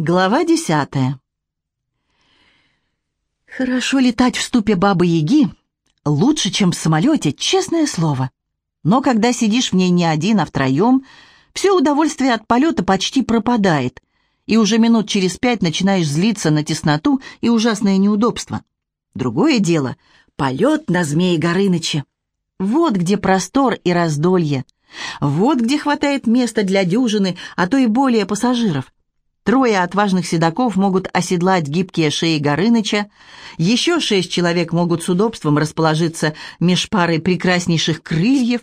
Глава десятая. Хорошо летать в ступе Бабы-Яги лучше, чем в самолете, честное слово. Но когда сидишь в ней не один, а втроем, все удовольствие от полета почти пропадает, и уже минут через пять начинаешь злиться на тесноту и ужасное неудобство. Другое дело — полет на Змее Горыныче. Вот где простор и раздолье. Вот где хватает места для дюжины, а то и более пассажиров. Трое отважных седаков могут оседлать гибкие шеи Горыныча, еще шесть человек могут с удобством расположиться меж парой прекраснейших крыльев,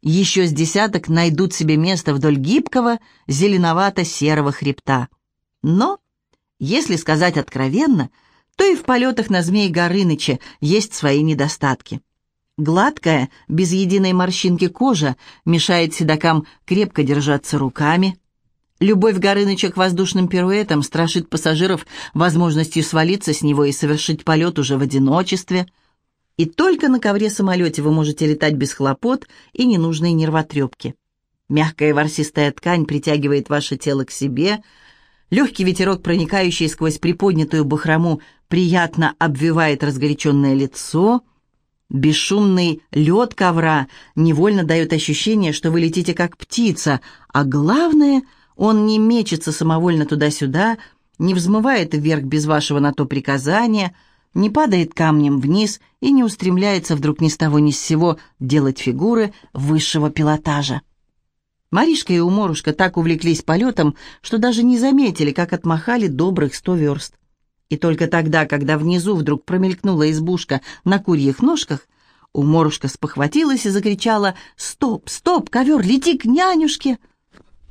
еще с десяток найдут себе место вдоль гибкого, зеленовато-серого хребта. Но, если сказать откровенно, то и в полетах на Змей Горыныча есть свои недостатки. Гладкая, без единой морщинки кожа мешает седакам крепко держаться руками – Любовь Горыныча к воздушным пируэтам страшит пассажиров возможностью свалиться с него и совершить полет уже в одиночестве. И только на ковре-самолете вы можете летать без хлопот и ненужной нервотрепки. Мягкая ворсистая ткань притягивает ваше тело к себе, легкий ветерок, проникающий сквозь приподнятую бахрому, приятно обвивает разгоряченное лицо — Бесшумный лед ковра невольно дает ощущение, что вы летите как птица, а главное — он не мечется самовольно туда-сюда, не взмывает вверх без вашего на то приказания, не падает камнем вниз и не устремляется вдруг ни с того ни с сего делать фигуры высшего пилотажа. Маришка и Уморушка так увлеклись полетом, что даже не заметили, как отмахали добрых сто верст. И только тогда, когда внизу вдруг промелькнула избушка на курьих ножках, Уморушка спохватилась и закричала «Стоп, стоп, ковер, лети к нянюшке!»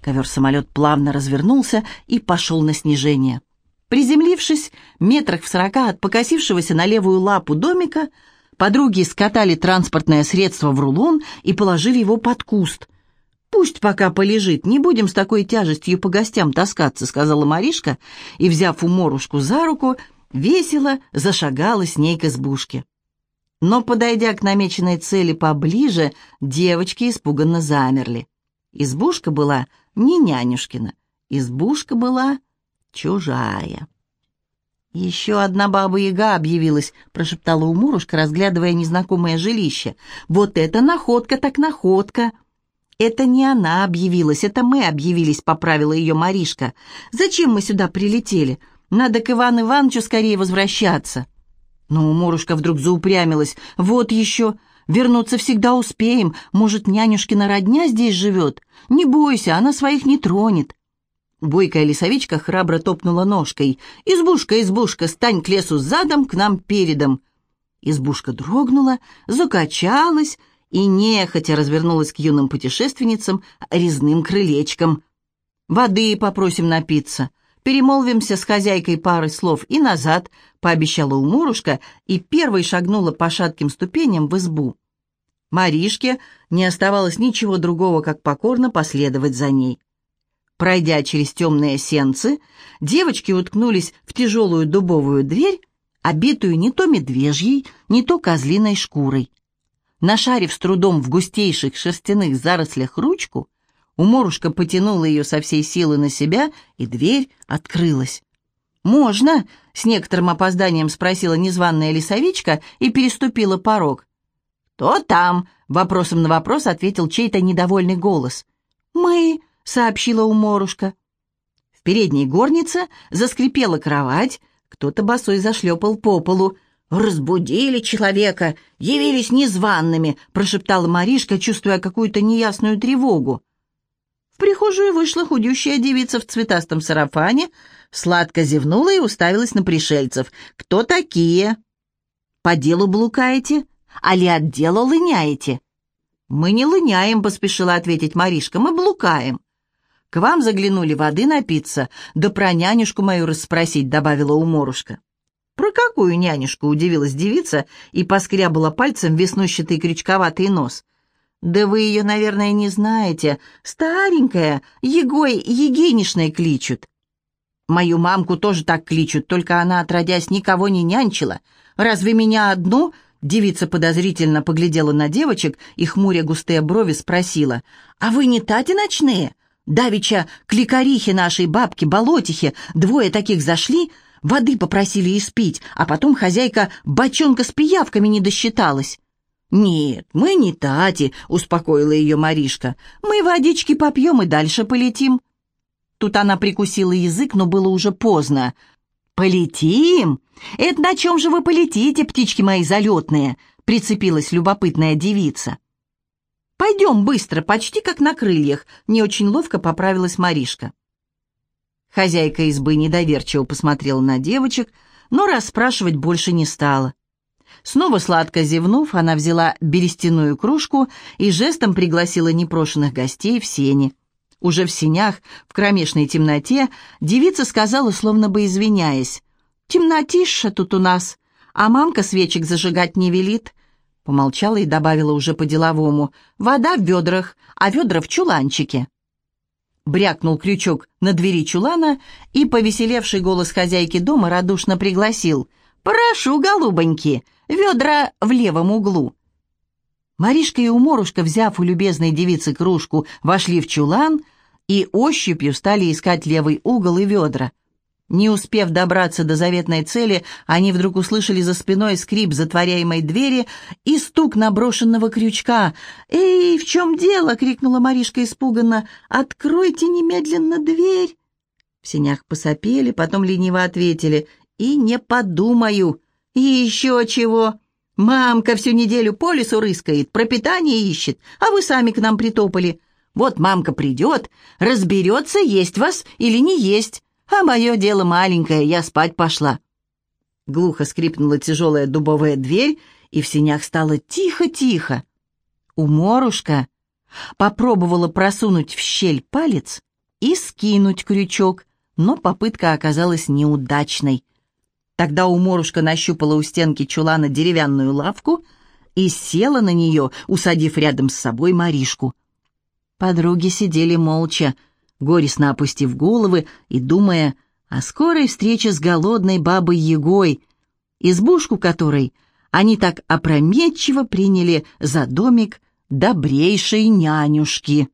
Ковер-самолет плавно развернулся и пошел на снижение. Приземлившись метрах в сорока от покосившегося на левую лапу домика, подруги скатали транспортное средство в рулон и положили его под куст. «Пусть пока полежит, не будем с такой тяжестью по гостям таскаться», — сказала Маришка, и, взяв уморушку за руку, весело зашагала с ней к избушке. Но, подойдя к намеченной цели поближе, девочки испуганно замерли. Избушка была не нянюшкина. Избушка была чужая. «Еще одна баба-яга объявилась», — прошептала Умурушка, разглядывая незнакомое жилище. «Вот это находка так находка!» «Это не она объявилась, это мы объявились», — поправила ее Маришка. «Зачем мы сюда прилетели? Надо к Ивану Ивановичу скорее возвращаться». Но Умурушка вдруг заупрямилась. «Вот еще! Вернуться всегда успеем. Может, нянюшкина родня здесь живет? Не бойся, она своих не тронет». Бойкая лисовичка храбро топнула ножкой. «Избушка, избушка, стань к лесу задом, к нам передом». Избушка дрогнула, закачалась и нехотя развернулась к юным путешественницам резным крылечком. «Воды попросим напиться. Перемолвимся с хозяйкой пары слов и назад», — пообещала Умурушка и первой шагнула по шатким ступеням в избу. Маришке не оставалось ничего другого, как покорно последовать за ней. Пройдя через темные сенцы, девочки уткнулись в тяжелую дубовую дверь, обитую не то медвежьей, не то козлиной шкурой. Нашарив с трудом в густейших шерстяных зарослях ручку, Уморушка потянула ее со всей силы на себя, и дверь открылась. «Можно?» — с некоторым опозданием спросила незваная лесовичка и переступила порог. «Кто там?» — вопросом на вопрос ответил чей-то недовольный голос. «Мы», — сообщила уморушка. В передней горнице заскрипела кровать, кто-то босой зашлепал по полу. «Разбудили человека, явились незваными», — прошептала Маришка, чувствуя какую-то неясную тревогу. Прихожую вышла худющая девица в цветастом сарафане, сладко зевнула и уставилась на пришельцев. «Кто такие?» «По делу блукаете?» Али от дела лыняете?» «Мы не лыняем», — поспешила ответить Маришка, — «мы блукаем». «К вам заглянули воды напиться, да про нянюшку мою расспросить», — добавила уморушка. «Про какую нянюшку?» — удивилась девица и поскрябала пальцем веснущатый крючковатый нос. «Да вы ее, наверное, не знаете. Старенькая, Егой Егинишной кличут». «Мою мамку тоже так кличут, только она, отродясь, никого не нянчила. Разве меня одну Девица подозрительно поглядела на девочек и, хмуря густые брови, спросила, «А вы не тати ночные? Давича к лекарихе нашей бабке Болотихе двое таких зашли, воды попросили испить, а потом хозяйка бочонка с пиявками не досчиталась. «Нет, мы не Тати», — успокоила ее Маришка. «Мы водички попьем и дальше полетим». Тут она прикусила язык, но было уже поздно. «Полетим? Это на чем же вы полетите, птички мои залетные?» — прицепилась любопытная девица. «Пойдем быстро, почти как на крыльях», — не очень ловко поправилась Маришка. Хозяйка избы недоверчиво посмотрела на девочек, но расспрашивать больше не стала. Снова сладко зевнув, она взяла берестяную кружку и жестом пригласила непрошенных гостей в сени. Уже в сенях, в кромешной темноте, девица сказала, словно бы извиняясь, «Темнотища тут у нас, а мамка свечек зажигать не велит». Помолчала и добавила уже по-деловому, «Вода в ведрах, а ведра в чуланчике». Брякнул крючок на двери чулана, и повеселевший голос хозяйки дома радушно пригласил, «Прошу, голубоньки, ведра в левом углу». Маришка и Уморушка, взяв у любезной девицы кружку, вошли в чулан и ощупью стали искать левый угол и ведра. Не успев добраться до заветной цели, они вдруг услышали за спиной скрип затворяемой двери и стук наброшенного крючка. «Эй, в чем дело?» — крикнула Маришка испуганно. «Откройте немедленно дверь!» В синях посопели, потом лениво ответили. «И не подумаю!» «И еще чего!» «Мамка всю неделю по лесу рыскает, пропитание ищет, а вы сами к нам притопали. Вот мамка придет, разберется, есть вас или не есть, а мое дело маленькое, я спать пошла». Глухо скрипнула тяжелая дубовая дверь, и в синях стало тихо-тихо. Уморушка попробовала просунуть в щель палец и скинуть крючок, но попытка оказалась неудачной. Тогда уморушка нащупала у стенки чулана деревянную лавку и села на нее, усадив рядом с собой Маришку. Подруги сидели молча, горестно опустив головы и думая о скорой встрече с голодной бабой Егой, избушку которой они так опрометчиво приняли за домик добрейшей нянюшки.